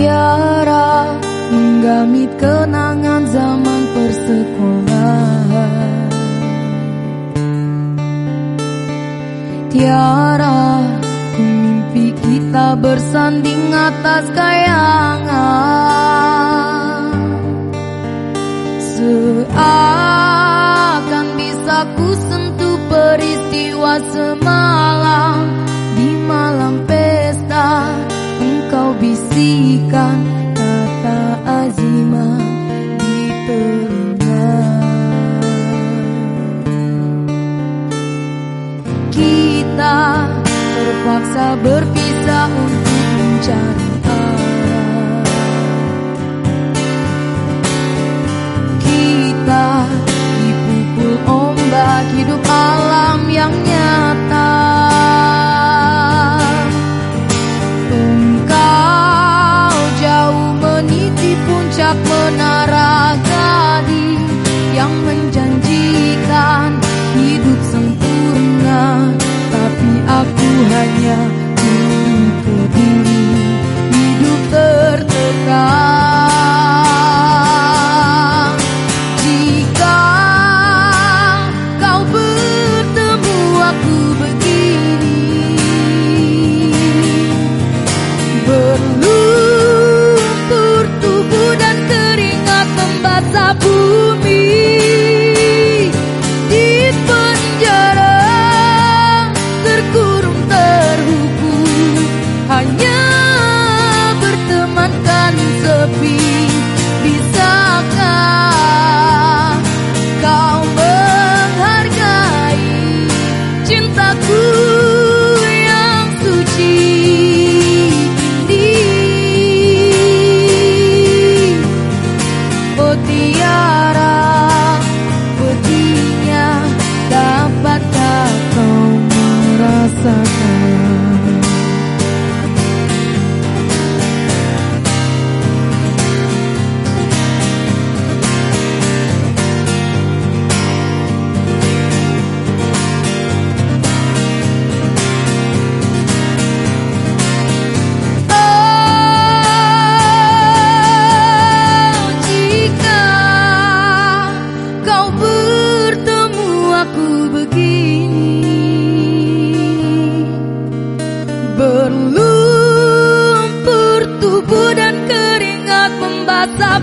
mutiara menggamit kenangan zaman persekolahan Tiara ku mimpi kita bersanding atas kayangan. Seakan bisa ku sentuh peristiwa semasa terpaksa berpisah untuk mencari love. Debu dan keringat membasah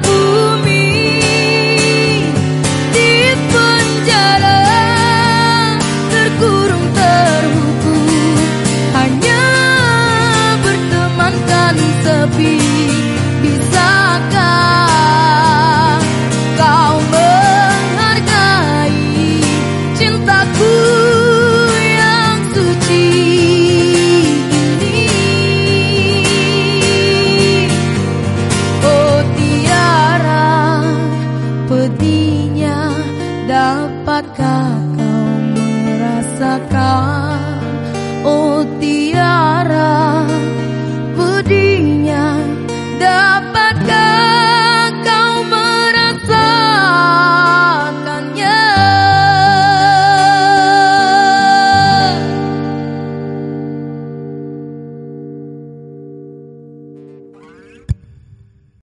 sakal